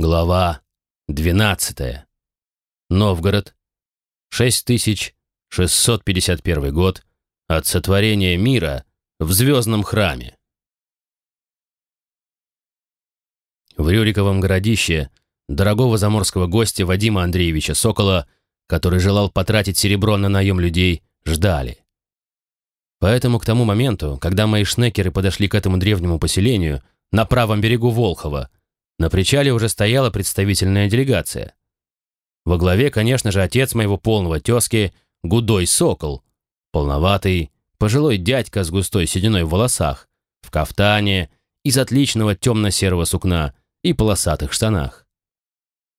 Глава 12. Новгород. 6651 год от сотворения мира в Звездном храме. В Рюриковом городище дорогого заморского гостя Вадима Андреевича Сокола, который желал потратить серебро на наем людей, ждали. Поэтому к тому моменту, когда мои шнекеры подошли к этому древнему поселению на правом берегу Волхова, на причале уже стояла представительная делегация. Во главе, конечно же, отец моего полного тезки Гудой Сокол, полноватый, пожилой дядька с густой сединой в волосах, в кафтане, из отличного темно-серого сукна и полосатых штанах.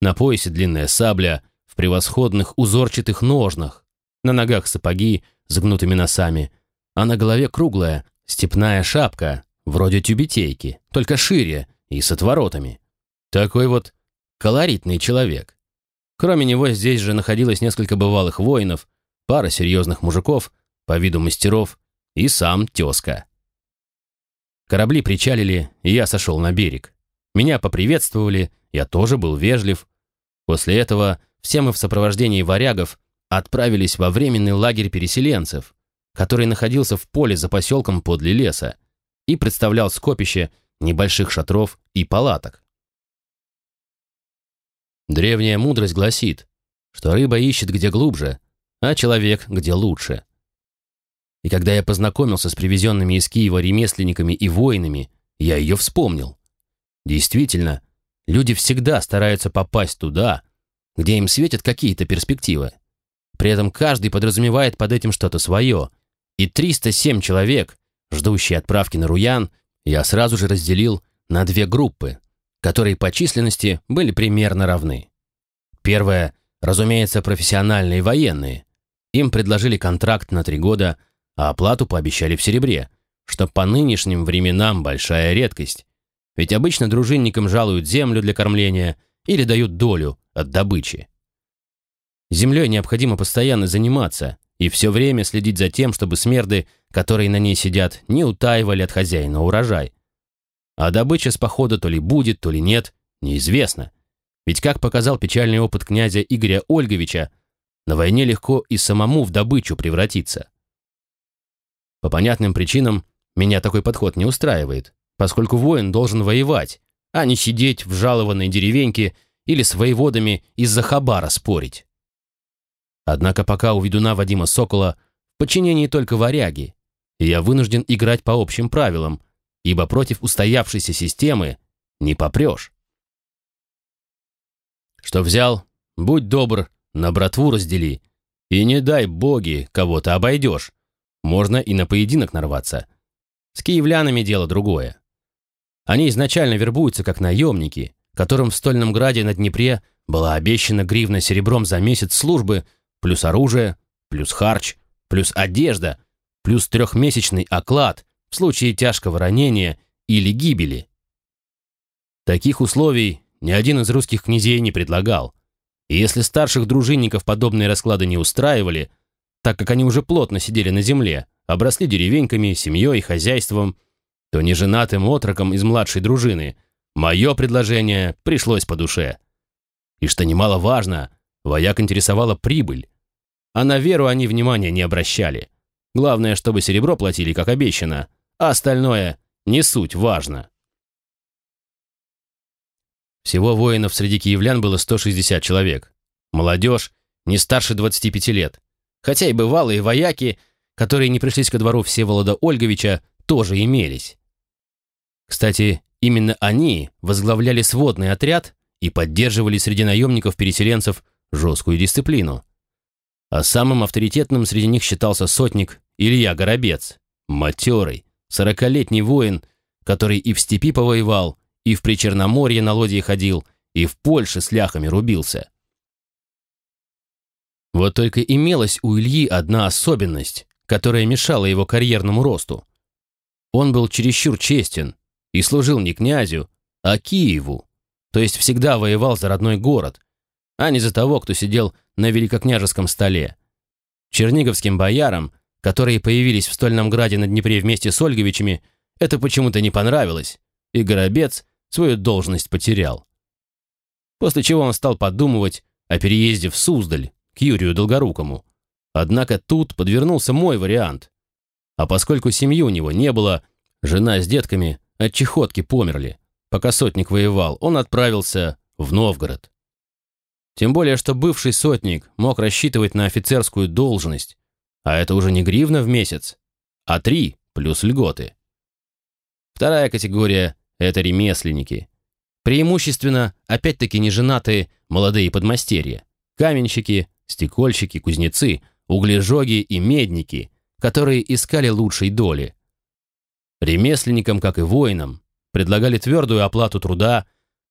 На поясе длинная сабля, в превосходных узорчатых ножнах, на ногах сапоги с гнутыми носами, а на голове круглая степная шапка, вроде тюбетейки, только шире и с отворотами. Такой вот колоритный человек. Кроме него здесь же находилось несколько бывалых воинов, пара серьезных мужиков, по виду мастеров, и сам тезка. Корабли причалили, и я сошел на берег. Меня поприветствовали, я тоже был вежлив. После этого все мы в сопровождении варягов отправились во временный лагерь переселенцев, который находился в поле за поселком подле леса и представлял скопище небольших шатров и палаток. Древняя мудрость гласит, что рыба ищет где глубже, а человек где лучше. И когда я познакомился с привезенными из Киева ремесленниками и воинами, я ее вспомнил. Действительно, люди всегда стараются попасть туда, где им светят какие-то перспективы. При этом каждый подразумевает под этим что-то свое. И 307 человек, ждущие отправки на Руян, я сразу же разделил на две группы которые по численности были примерно равны. Первое, разумеется, профессиональные военные. Им предложили контракт на три года, а оплату пообещали в серебре, что по нынешним временам большая редкость. Ведь обычно дружинникам жалуют землю для кормления или дают долю от добычи. Землей необходимо постоянно заниматься и все время следить за тем, чтобы смерды, которые на ней сидят, не утаивали от хозяина урожай, а добыча с похода то ли будет, то ли нет, неизвестно. Ведь, как показал печальный опыт князя Игоря Ольговича, на войне легко и самому в добычу превратиться. По понятным причинам меня такой подход не устраивает, поскольку воин должен воевать, а не сидеть в жалованной деревеньке или с воеводами из-за хабара спорить. Однако пока у ведуна Вадима Сокола в подчинении только варяги, и я вынужден играть по общим правилам, ибо против устоявшейся системы не попрешь. Что взял, будь добр, на братву раздели, и не дай боги, кого-то обойдешь. Можно и на поединок нарваться. С киевлянами дело другое. Они изначально вербуются как наемники, которым в Стольном Граде на Днепре была обещана гривна серебром за месяц службы, плюс оружие, плюс харч, плюс одежда, плюс трехмесячный оклад, в случае тяжкого ранения или гибели. Таких условий ни один из русских князей не предлагал. И если старших дружинников подобные расклады не устраивали, так как они уже плотно сидели на земле, обросли деревеньками, семьей, хозяйством, то неженатым отрокам из младшей дружины мое предложение пришлось по душе. И что немаловажно, вояк интересовала прибыль, а на веру они внимания не обращали. Главное, чтобы серебро платили, как обещано, а остальное не суть важно. Всего воинов среди киевлян было 160 человек. Молодежь не старше 25 лет. Хотя и бывалые вояки, которые не пришлись ко двору Всеволода Ольговича, тоже имелись. Кстати, именно они возглавляли сводный отряд и поддерживали среди наемников-переселенцев жесткую дисциплину. А самым авторитетным среди них считался сотник Илья Горобец, матерый, Сорокалетний воин, который и в степи повоевал, и в Причерноморье на лодье ходил, и в Польше с ляхами рубился. Вот только имелась у Ильи одна особенность, которая мешала его карьерному росту. Он был чересчур честен и служил не князю, а Киеву, то есть всегда воевал за родной город, а не за того, кто сидел на великокняжеском столе. Черниговским боярам которые появились в Стольном Граде на Днепре вместе с Ольговичами, это почему-то не понравилось, и Горобец свою должность потерял. после чего он стал подумывать о переезде в Суздаль к Юрию Долгорукому. Однако тут подвернулся мой вариант. А поскольку семьи у него не было, жена с детками от чехотки померли. Пока сотник воевал, он отправился в Новгород. Тем более, что бывший сотник мог рассчитывать на офицерскую должность, а это уже не гривна в месяц, а три плюс льготы. Вторая категория – это ремесленники. Преимущественно, опять-таки, неженатые молодые подмастерья, каменщики, стекольщики, кузнецы, углежоги и медники, которые искали лучшей доли. Ремесленникам, как и воинам, предлагали твердую оплату труда,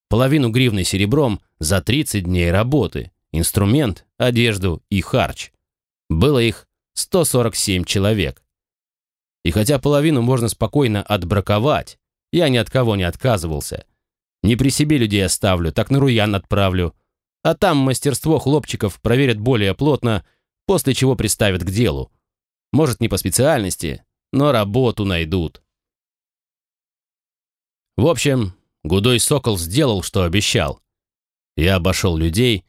половину гривны серебром за 30 дней работы, инструмент, одежду и харч. Было их 147 человек. И хотя половину можно спокойно отбраковать, я ни от кого не отказывался. Не при себе людей оставлю, так на Руян отправлю. А там мастерство хлопчиков проверят более плотно, после чего приставят к делу. Может, не по специальности, но работу найдут. В общем, Гудой Сокол сделал, что обещал. Я обошел людей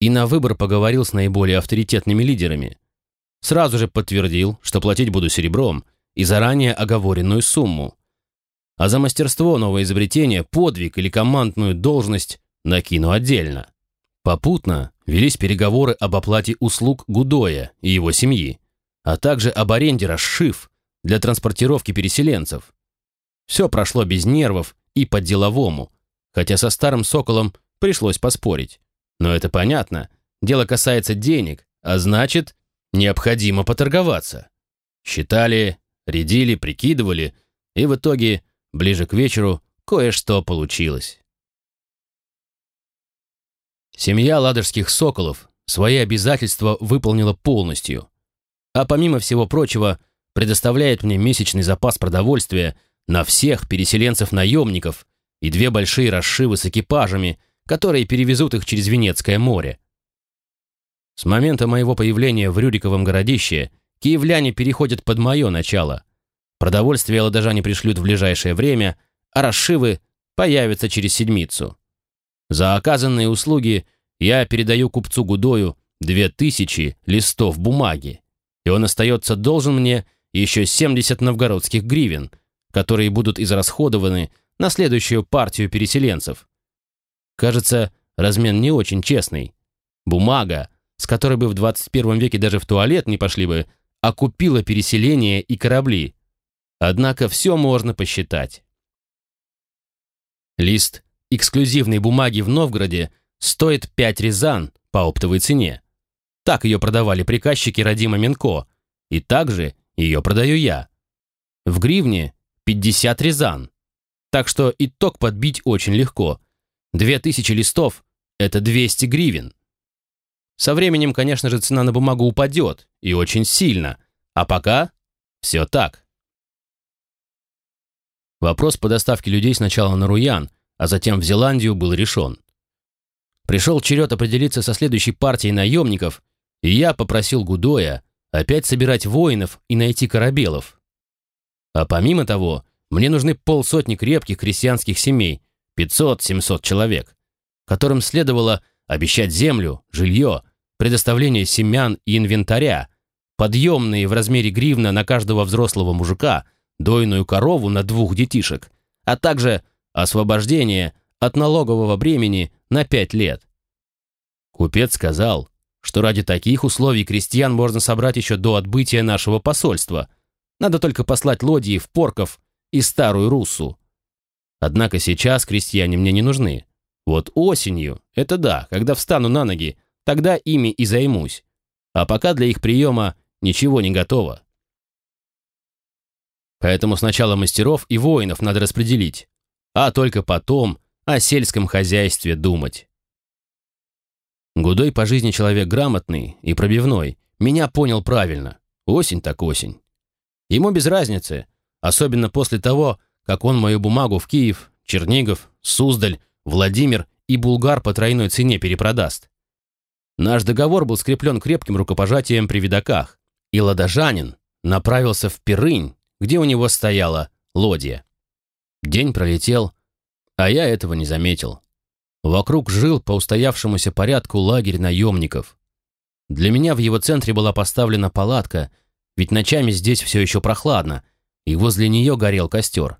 и на выбор поговорил с наиболее авторитетными лидерами. Сразу же подтвердил, что платить буду серебром и заранее оговоренную сумму. А за мастерство нового изобретения, подвиг или командную должность накину отдельно. Попутно велись переговоры об оплате услуг Гудоя и его семьи, а также об аренде расшив для транспортировки переселенцев. Все прошло без нервов и по-деловому, хотя со старым соколом пришлось поспорить. Но это понятно, дело касается денег, а значит, необходимо поторговаться. Считали, рядили, прикидывали, и в итоге, ближе к вечеру, кое-что получилось. Семья ладожских соколов свои обязательства выполнила полностью, а помимо всего прочего, предоставляет мне месячный запас продовольствия на всех переселенцев-наемников и две большие расшивы с экипажами, которые перевезут их через Венецкое море. С момента моего появления в Рюриковом городище киевляне переходят под мое начало. Продовольствие ладожане пришлют в ближайшее время, а расшивы появятся через седмицу. За оказанные услуги я передаю купцу Гудою две тысячи листов бумаги, и он остается должен мне еще 70 новгородских гривен – которые будут израсходованы на следующую партию переселенцев. Кажется, размен не очень честный. Бумага, с которой бы в 21 веке даже в туалет не пошли бы, окупила переселение и корабли. Однако все можно посчитать. Лист эксклюзивной бумаги в Новгороде стоит 5 резан по оптовой цене. Так ее продавали приказчики Радима Менко, и также ее продаю я. В гривне 50 резан. Так что итог подбить очень легко. 2000 листов – это 200 гривен. Со временем, конечно же, цена на бумагу упадет, и очень сильно. А пока все так. Вопрос по доставке людей сначала на Руян, а затем в Зеландию был решен. Пришел черед определиться со следующей партией наемников, и я попросил Гудоя опять собирать воинов и найти корабелов. А помимо того, мне нужны полсотни крепких крестьянских семей, 500-700 человек, которым следовало обещать землю, жилье, предоставление семян и инвентаря, подъемные в размере гривна на каждого взрослого мужика, дойную корову на двух детишек, а также освобождение от налогового бремени на пять лет. Купец сказал, что ради таких условий крестьян можно собрать еще до отбытия нашего посольства – надо только послать лодии в Порков и Старую Руссу. Однако сейчас крестьяне мне не нужны. Вот осенью, это да, когда встану на ноги, тогда ими и займусь. А пока для их приема ничего не готово. Поэтому сначала мастеров и воинов надо распределить, а только потом о сельском хозяйстве думать. Гудой по жизни человек грамотный и пробивной, меня понял правильно. Осень так осень. Ему без разницы, особенно после того, как он мою бумагу в Киев, Чернигов, Суздаль, Владимир и Булгар по тройной цене перепродаст. Наш договор был скреплен крепким рукопожатием при видаках, и ладожанин направился в Перынь, где у него стояла лодья. День пролетел, а я этого не заметил. Вокруг жил по устоявшемуся порядку лагерь наемников. Для меня в его центре была поставлена палатка, ведь ночами здесь все еще прохладно, и возле нее горел костер.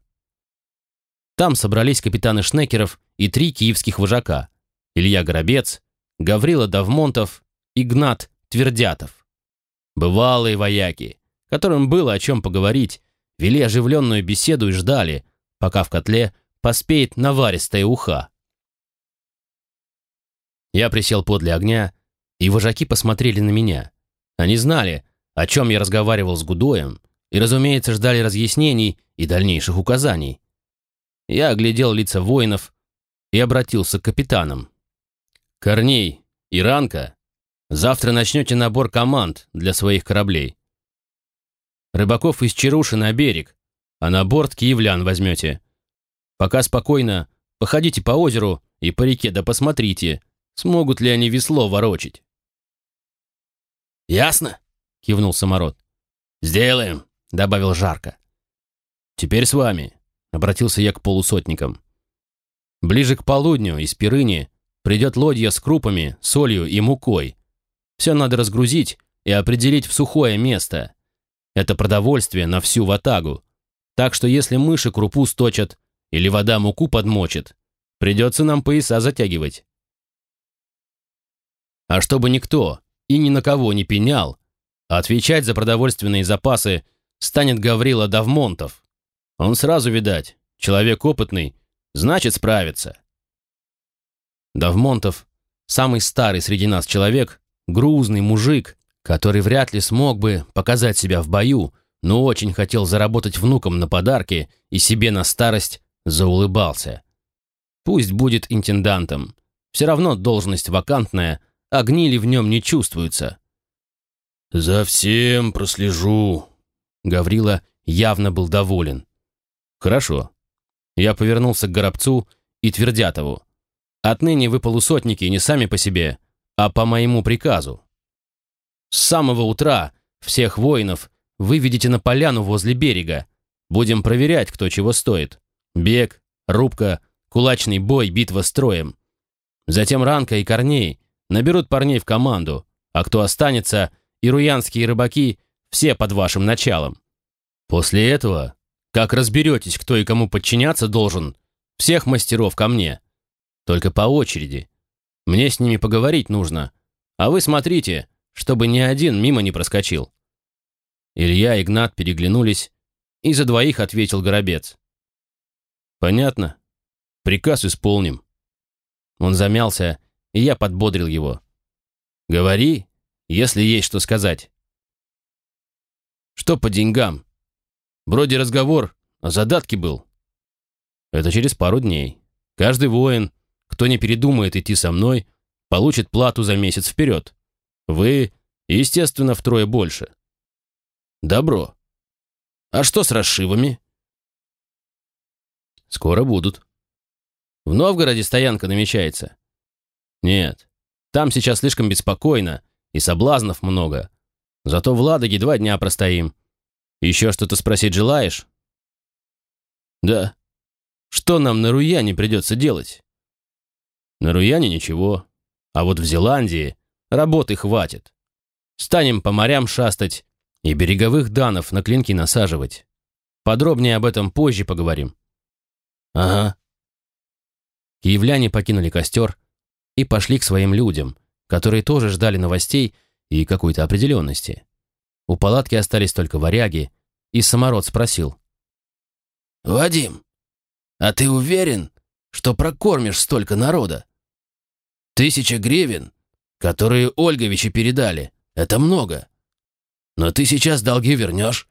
Там собрались капитаны Шнекеров и три киевских вожака – Илья Горобец, Гаврила Давмонтов, Игнат Твердятов. Бывалые вояки, которым было о чем поговорить, вели оживленную беседу и ждали, пока в котле поспеет наваристая уха. Я присел подле огня, и вожаки посмотрели на меня. Они знали, о чем я разговаривал с Гудоем, и, разумеется, ждали разъяснений и дальнейших указаний. Я оглядел лица воинов и обратился к капитанам. «Корней, Иранка, завтра начнете набор команд для своих кораблей. Рыбаков из Чаруши на берег, а на борт киевлян возьмете. Пока спокойно походите по озеру и по реке, да посмотрите, смогут ли они весло ворочить. «Ясно?» — кивнул Самород. «Сделаем», — добавил Жарко. «Теперь с вами», — обратился я к полусотникам. «Ближе к полудню из Пирыни придет лодья с крупами, солью и мукой. Все надо разгрузить и определить в сухое место. Это продовольствие на всю ватагу. Так что если мыши крупу сточат или вода муку подмочит, придется нам пояса затягивать. А чтобы никто и ни на кого не пенял, отвечать за продовольственные запасы станет Гаврила Давмонтов. Он сразу, видать, человек опытный, значит справится. Давмонтов – самый старый среди нас человек, грузный мужик, который вряд ли смог бы показать себя в бою, но очень хотел заработать внукам на подарки и себе на старость заулыбался. Пусть будет интендантом. Все равно должность вакантная, а гнили в нем не чувствуются. «За всем прослежу», — Гаврила явно был доволен. «Хорошо». Я повернулся к Горобцу и Твердятову. «Отныне вы полусотники не сами по себе, а по моему приказу. С самого утра всех воинов выведите на поляну возле берега. Будем проверять, кто чего стоит. Бег, рубка, кулачный бой, битва строем. Затем Ранка и Корней наберут парней в команду, а кто останется, и руянские рыбаки, все под вашим началом. После этого, как разберетесь, кто и кому подчиняться должен, всех мастеров ко мне. Только по очереди. Мне с ними поговорить нужно. А вы смотрите, чтобы ни один мимо не проскочил. Илья и Игнат переглянулись, и за двоих ответил Горобец. «Понятно. Приказ исполним». Он замялся, и я подбодрил его. «Говори, если есть что сказать». «Что по деньгам? Вроде разговор о задатке был». «Это через пару дней. Каждый воин, кто не передумает идти со мной, получит плату за месяц вперед. Вы, естественно, втрое больше». «Добро. А что с расшивами?» «Скоро будут». «В Новгороде стоянка намечается. Нет, там сейчас слишком беспокойно, и соблазнов много. Зато в Ладоге два дня простоим. Еще что-то спросить желаешь? Да. Что нам на Руяне придется делать? На Руяне ничего. А вот в Зеландии работы хватит. Станем по морям шастать и береговых данов на клинки насаживать. Подробнее об этом позже поговорим. Ага. Киевляне покинули костер, и пошли к своим людям, которые тоже ждали новостей и какой-то определенности. У палатки остались только варяги, и самород спросил. «Вадим, а ты уверен, что прокормишь столько народа? Тысяча гривен, которые Ольговичи передали, это много. Но ты сейчас долги вернешь,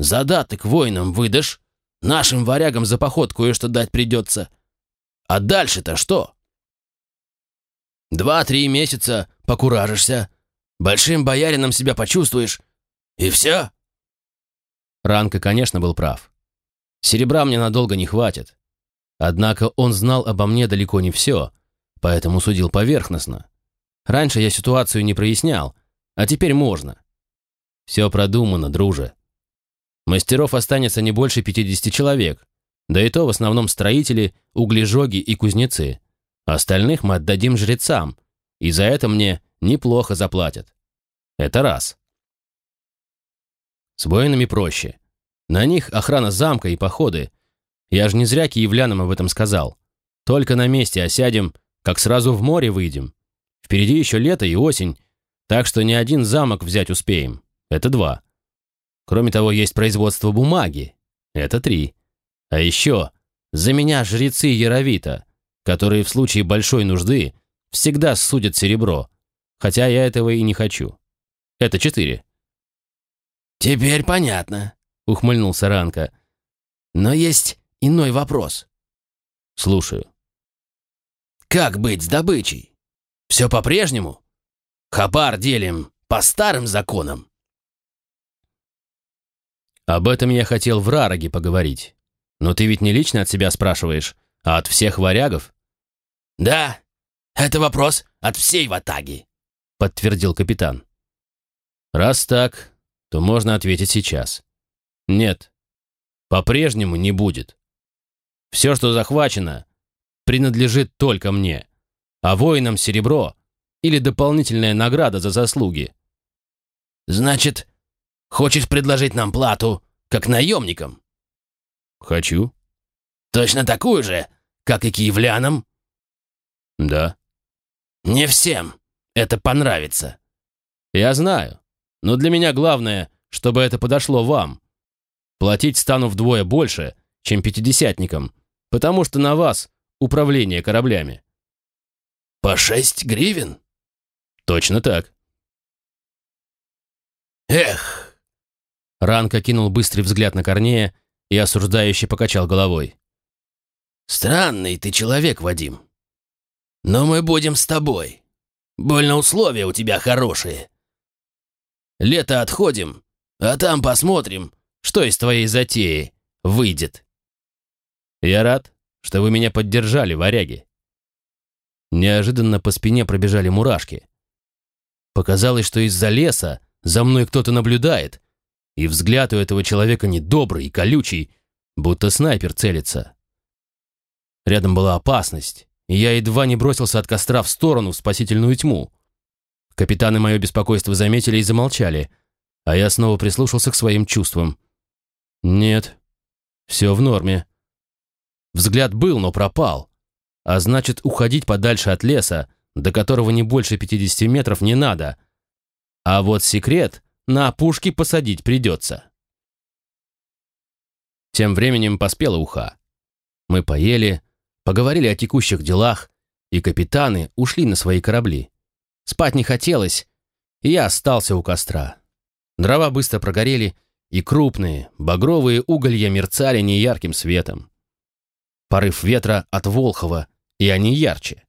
задаток воинам выдашь, нашим варягам за поход кое-что дать придется. А дальше-то что?» Два-три месяца покуражишься, большим боярином себя почувствуешь, и все. Ранка, конечно, был прав. Серебра мне надолго не хватит. Однако он знал обо мне далеко не все, поэтому судил поверхностно. Раньше я ситуацию не прояснял, а теперь можно. Все продумано, друже. Мастеров останется не больше 50 человек, да и то в основном строители, углежоги и кузнецы. Остальных мы отдадим жрецам, и за это мне неплохо заплатят. Это раз. С воинами проще. На них охрана замка и походы. Я же не зря киевлянам об этом сказал. Только на месте осядем, как сразу в море выйдем. Впереди еще лето и осень, так что ни один замок взять успеем. Это два. Кроме того, есть производство бумаги. Это три. А еще за меня жрецы Яровита, которые в случае большой нужды всегда судят серебро, хотя я этого и не хочу. Это четыре. «Теперь понятно», — ухмыльнулся Ранка. «Но есть иной вопрос». «Слушаю». «Как быть с добычей? Все по-прежнему? Хабар делим по старым законам?» «Об этом я хотел в Рароге поговорить. Но ты ведь не лично от себя спрашиваешь, а от всех варягов?» «Да, это вопрос от всей ватаги», — подтвердил капитан. «Раз так, то можно ответить сейчас. Нет, по-прежнему не будет. Все, что захвачено, принадлежит только мне, а воинам серебро или дополнительная награда за заслуги». «Значит, хочешь предложить нам плату, как наемникам?» «Хочу». «Точно такую же, как и киевлянам?» «Да». «Не всем это понравится». «Я знаю. Но для меня главное, чтобы это подошло вам. Платить стану вдвое больше, чем пятидесятникам, потому что на вас управление кораблями». «По шесть гривен?» «Точно так». «Эх!» Ранка кинул быстрый взгляд на Корнея и осуждающе покачал головой. «Странный ты человек, Вадим. Но мы будем с тобой. Больно условия у тебя хорошие. Лето отходим, а там посмотрим, что из твоей затеи выйдет. Я рад, что вы меня поддержали, варяги. Неожиданно по спине пробежали мурашки. Показалось, что из-за леса за мной кто-то наблюдает, и взгляд у этого человека недобрый и колючий, будто снайпер целится. Рядом была опасность, и я едва не бросился от костра в сторону в спасительную тьму. Капитаны мое беспокойство заметили и замолчали, а я снова прислушался к своим чувствам. Нет, все в норме. Взгляд был, но пропал. А значит, уходить подальше от леса, до которого не больше 50 метров, не надо. А вот секрет на опушке посадить придется. Тем временем поспела уха. Мы поели, поговорили о текущих делах, и капитаны ушли на свои корабли. Спать не хотелось, и я остался у костра. Дрова быстро прогорели, и крупные, багровые уголья мерцали неярким светом. Порыв ветра от Волхова, и они ярче.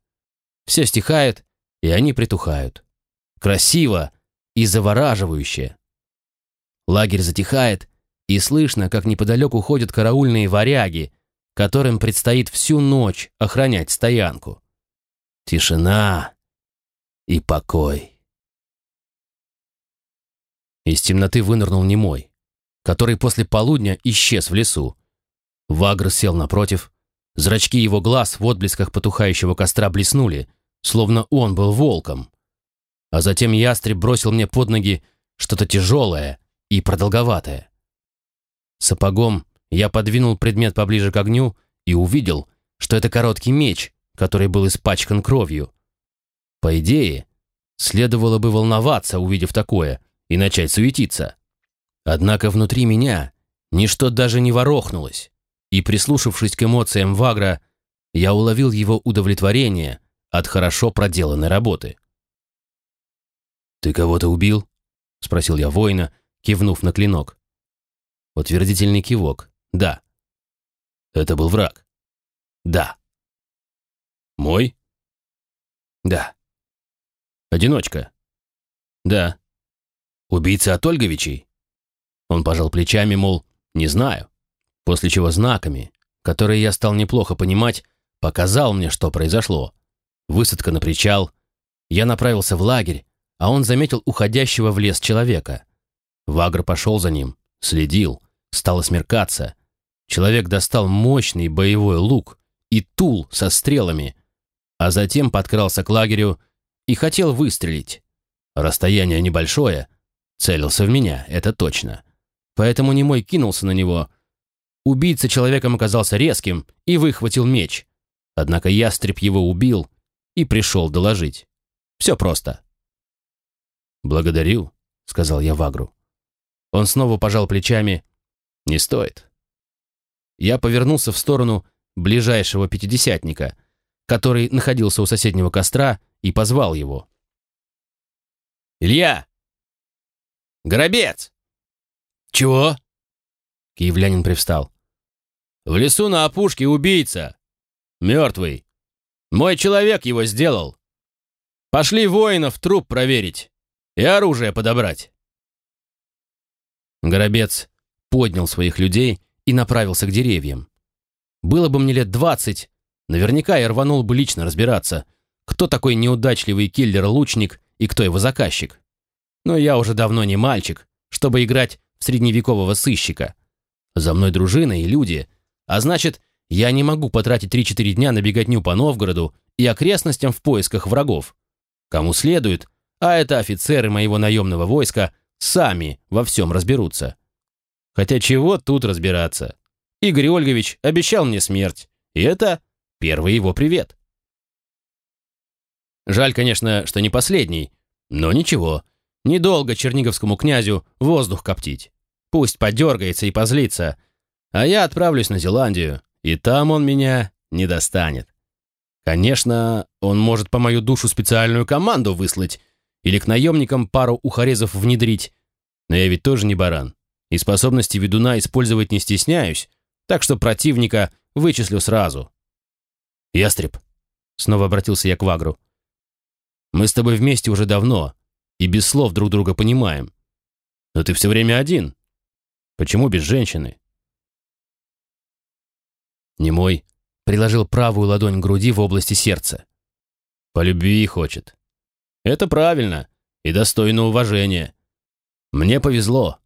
Все стихает, и они притухают. Красиво и завораживающе. Лагерь затихает, и слышно, как неподалеку ходят караульные варяги, которым предстоит всю ночь охранять стоянку. Тишина и покой. Из темноты вынырнул немой, который после полудня исчез в лесу. Вагр сел напротив, зрачки его глаз в отблесках потухающего костра блеснули, словно он был волком. А затем ястреб бросил мне под ноги что-то тяжелое и продолговатое. Сапогом я подвинул предмет поближе к огню и увидел, что это короткий меч, который был испачкан кровью. По идее, следовало бы волноваться, увидев такое, и начать суетиться. Однако внутри меня ничто даже не ворохнулось, и, прислушавшись к эмоциям Вагра, я уловил его удовлетворение от хорошо проделанной работы. «Ты кого-то убил?» — спросил я воина, кивнув на клинок. Утвердительный кивок. «Да». «Это был враг?» «Да». «Мой?» «Да». Одиночка. Да. Убийца от Ольговичей? Он пожал плечами, мол, не знаю. После чего знаками, которые я стал неплохо понимать, показал мне, что произошло. Высадка на причал. Я направился в лагерь, а он заметил уходящего в лес человека. Вагр пошел за ним, следил, стало смеркаться. Человек достал мощный боевой лук и тул со стрелами, а затем подкрался к лагерю и хотел выстрелить. Расстояние небольшое, целился в меня, это точно. Поэтому немой кинулся на него. Убийца человеком оказался резким и выхватил меч. Однако ястреб его убил и пришел доложить. Все просто. «Благодарю», — сказал я Вагру. Он снова пожал плечами. «Не стоит». Я повернулся в сторону ближайшего пятидесятника, который находился у соседнего костра, и позвал его. «Илья! Горобец!» «Чего?» Киевлянин привстал. «В лесу на опушке убийца. Мертвый. Мой человек его сделал. Пошли воинов труп проверить и оружие подобрать». Горобец поднял своих людей и направился к деревьям. Было бы мне лет двадцать, наверняка я рванул бы лично разбираться, кто такой неудачливый киллер-лучник и кто его заказчик. Но я уже давно не мальчик, чтобы играть в средневекового сыщика. За мной дружина и люди, а значит, я не могу потратить 3-4 дня на беготню по Новгороду и окрестностям в поисках врагов. Кому следует, а это офицеры моего наемного войска, сами во всем разберутся. Хотя чего тут разбираться? Игорь Ольгович обещал мне смерть, и это первый его привет. Жаль, конечно, что не последний, но ничего. Недолго черниговскому князю воздух коптить. Пусть подергается и позлится, а я отправлюсь на Зеландию, и там он меня не достанет. Конечно, он может по мою душу специальную команду выслать или к наемникам пару ухарезов внедрить, но я ведь тоже не баран, и способности ведуна использовать не стесняюсь, так что противника вычислю сразу. «Ястреб», — снова обратился я к Вагру, — мы с тобой вместе уже давно и без слов друг друга понимаем. Но ты все время один. Почему без женщины?» Немой приложил правую ладонь к груди в области сердца. «По любви хочет. Это правильно и достойно уважения. Мне повезло.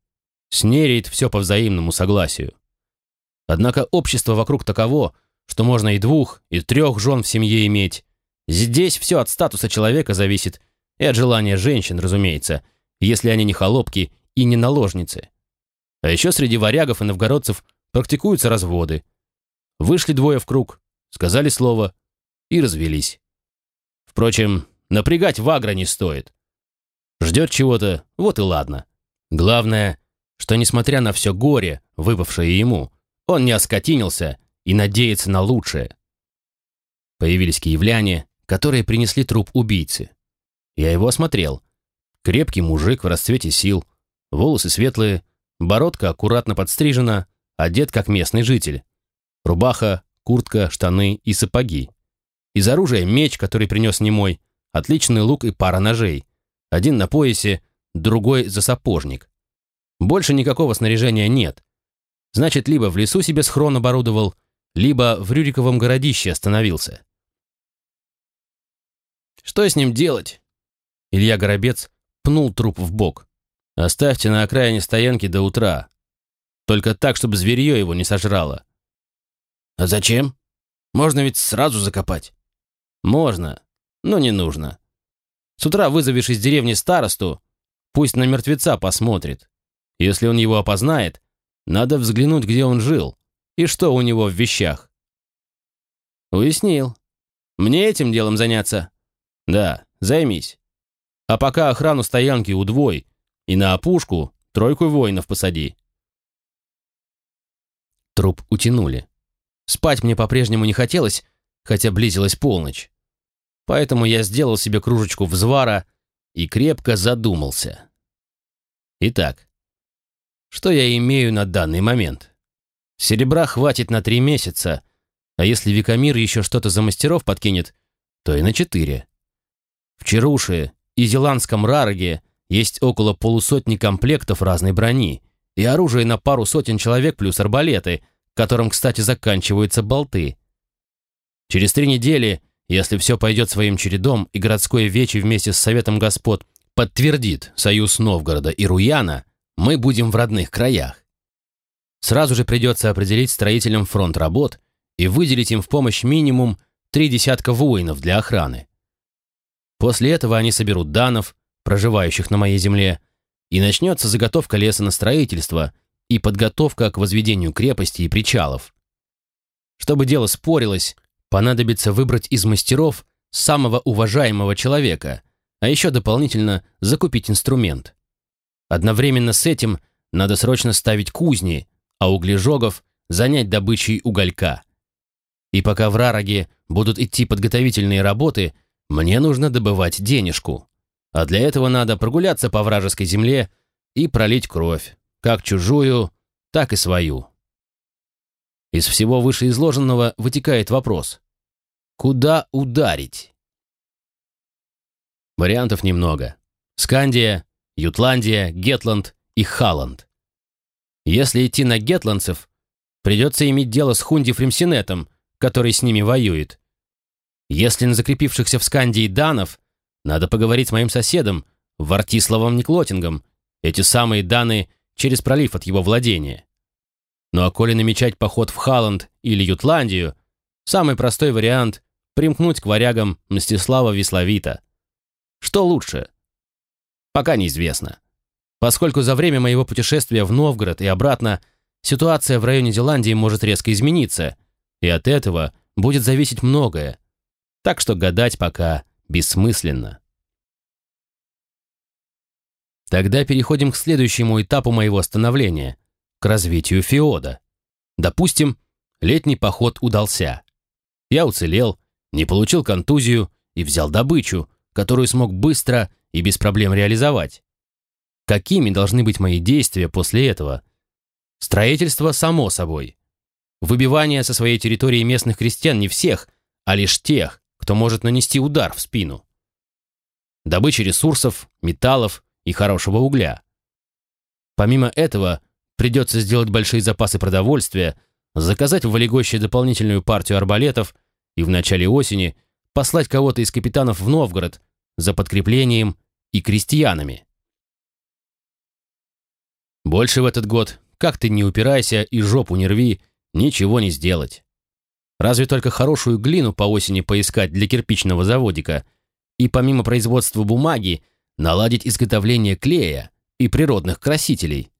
С Нерейт все по взаимному согласию. Однако общество вокруг таково, что можно и двух, и трех жен в семье иметь, Здесь все от статуса человека зависит, и от желания женщин, разумеется, если они не холопки и не наложницы. А еще среди варягов и новгородцев практикуются разводы. Вышли двое в круг, сказали слово и развелись. Впрочем, напрягать Вагра не стоит. Ждет чего-то, вот и ладно. Главное, что несмотря на все горе, выпавшее ему, он не оскотинился и надеется на лучшее. Появились киевляне, которые принесли труп убийцы. Я его осмотрел. Крепкий мужик в расцвете сил, волосы светлые, бородка аккуратно подстрижена, одет как местный житель. Рубаха, куртка, штаны и сапоги. Из оружия меч, который принес немой, отличный лук и пара ножей. Один на поясе, другой за сапожник. Больше никакого снаряжения нет. Значит, либо в лесу себе схрон оборудовал, либо в Рюриковом городище остановился. Что с ним делать? Илья Горобец пнул труп в бок. Оставьте на окраине стоянки до утра. Только так, чтобы зверье его не сожрало. А зачем? Можно ведь сразу закопать. Можно, но не нужно. С утра вызовешь из деревни старосту, пусть на мертвеца посмотрит. Если он его опознает, надо взглянуть, где он жил и что у него в вещах. Уяснил. Мне этим делом заняться. Да, займись. А пока охрану стоянки удвой и на опушку тройку воинов посади. Труп утянули. Спать мне по-прежнему не хотелось, хотя близилась полночь. Поэтому я сделал себе кружечку взвара и крепко задумался. Итак, что я имею на данный момент? Серебра хватит на три месяца, а если Викамир еще что-то за мастеров подкинет, то и на четыре. В Чаруше и Зеландском Рароге есть около полусотни комплектов разной брони и оружие на пару сотен человек плюс арбалеты, которым, кстати, заканчиваются болты. Через три недели, если все пойдет своим чередом и городское вече вместе с Советом Господ подтвердит союз Новгорода и Руяна, мы будем в родных краях. Сразу же придется определить строителям фронт работ и выделить им в помощь минимум три десятка воинов для охраны. После этого они соберут данов, проживающих на моей земле, и начнется заготовка леса на строительство и подготовка к возведению крепости и причалов. Чтобы дело спорилось, понадобится выбрать из мастеров самого уважаемого человека, а еще дополнительно закупить инструмент. Одновременно с этим надо срочно ставить кузни, а углежогов занять добычей уголька. И пока в Рароге будут идти подготовительные работы, мне нужно добывать денежку. А для этого надо прогуляться по вражеской земле и пролить кровь, как чужую, так и свою. Из всего вышеизложенного вытекает вопрос. Куда ударить? Вариантов немного. Скандия, Ютландия, Гетланд и Халланд. Если идти на гетландцев, придется иметь дело с Хунди Фримсинетом, который с ними воюет. Если на закрепившихся в Скандии данов, надо поговорить с моим соседом, Вартиславом Никлотингом, эти самые даны через пролив от его владения. Ну а коли намечать поход в Халланд или Ютландию, самый простой вариант — примкнуть к варягам Мстислава Весловита. Что лучше? Пока неизвестно. Поскольку за время моего путешествия в Новгород и обратно ситуация в районе Зеландии может резко измениться, и от этого будет зависеть многое. Так что гадать пока бессмысленно. Тогда переходим к следующему этапу моего становления, к развитию феода. Допустим, летний поход удался. Я уцелел, не получил контузию и взял добычу, которую смог быстро и без проблем реализовать. Какими должны быть мои действия после этого? Строительство само собой. Выбивание со своей территории местных крестьян не всех, а лишь тех, кто может нанести удар в спину. Добыча ресурсов, металлов и хорошего угля. Помимо этого, придется сделать большие запасы продовольствия, заказать в Валегоще дополнительную партию арбалетов и в начале осени послать кого-то из капитанов в Новгород за подкреплением и крестьянами. Больше в этот год, как ты не упирайся и жопу не рви, ничего не сделать. Разве только хорошую глину по осени поискать для кирпичного заводика и помимо производства бумаги наладить изготовление клея и природных красителей.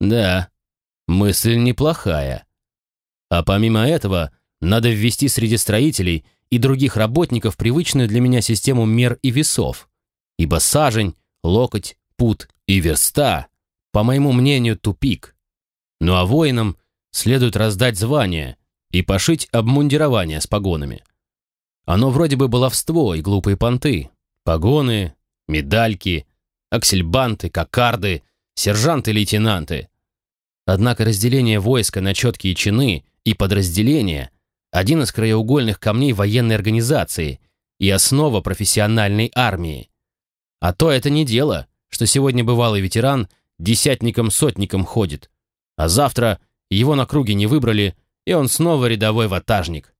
Да, мысль неплохая. А помимо этого, надо ввести среди строителей и других работников привычную для меня систему мер и весов, ибо сажень, локоть, пут и верста, по моему мнению, тупик. Ну а воинам следует раздать звания и пошить обмундирование с погонами. Оно вроде бы баловство и глупые понты. Погоны, медальки, аксельбанты, кокарды, сержанты-лейтенанты. Однако разделение войска на четкие чины и подразделения – один из краеугольных камней военной организации и основа профессиональной армии. А то это не дело, что сегодня бывалый ветеран десятником-сотником ходит, а завтра его на круге не выбрали, и он снова рядовой ватажник.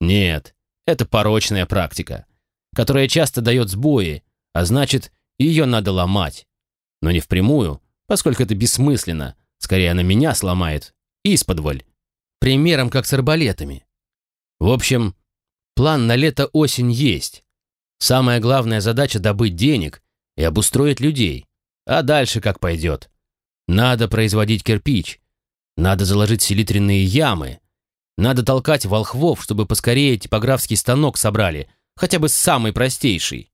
Нет, это порочная практика, которая часто дает сбои, а значит, ее надо ломать. Но не впрямую, поскольку это бессмысленно, скорее она меня сломает, исподволь. Примером, как с арбалетами. В общем, план на лето-осень есть. Самая главная задача — добыть денег и обустроить людей. А дальше как пойдет. Надо производить кирпич. Надо заложить селитренные ямы. Надо толкать волхвов, чтобы поскорее типографский станок собрали, хотя бы самый простейший.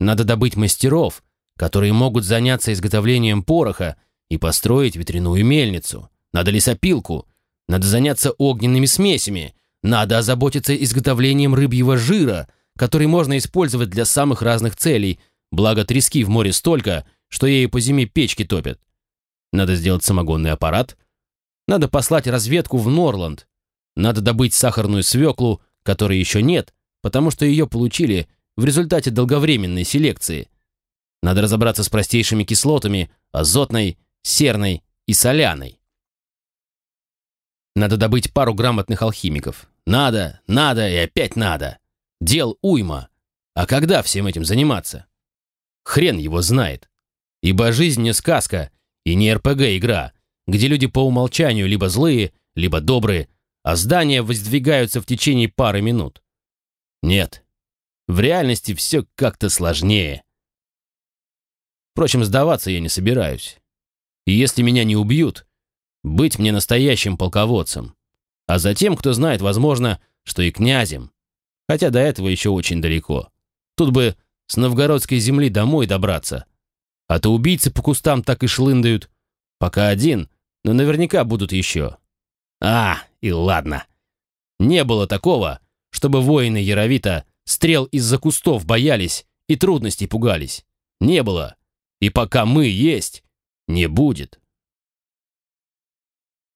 Надо добыть мастеров, которые могут заняться изготовлением пороха и построить ветряную мельницу. Надо лесопилку. Надо заняться огненными смесями. Надо озаботиться изготовлением рыбьего жира, который можно использовать для самых разных целей, благо трески в море столько, что ей по зиме печки топят. Надо сделать самогонный аппарат. Надо послать разведку в Норланд. Надо добыть сахарную свеклу, которой еще нет, потому что ее получили в результате долговременной селекции. Надо разобраться с простейшими кислотами, азотной, серной и соляной. Надо добыть пару грамотных алхимиков. Надо, надо и опять надо. Дел уйма. А когда всем этим заниматься? Хрен его знает. Ибо жизнь не сказка и не РПГ-игра, где люди по умолчанию либо злые, либо добрые, а здания воздвигаются в течение пары минут. Нет, в реальности все как-то сложнее. Впрочем, сдаваться я не собираюсь. И если меня не убьют, быть мне настоящим полководцем. А затем, кто знает, возможно, что и князем. Хотя до этого еще очень далеко. Тут бы с новгородской земли домой добраться. А то убийцы по кустам так и шлындают. Пока один, но наверняка будут еще. А, и ладно. Не было такого, чтобы воины Яровита стрел из-за кустов боялись и трудностей пугались. Не было. И пока мы есть, не будет.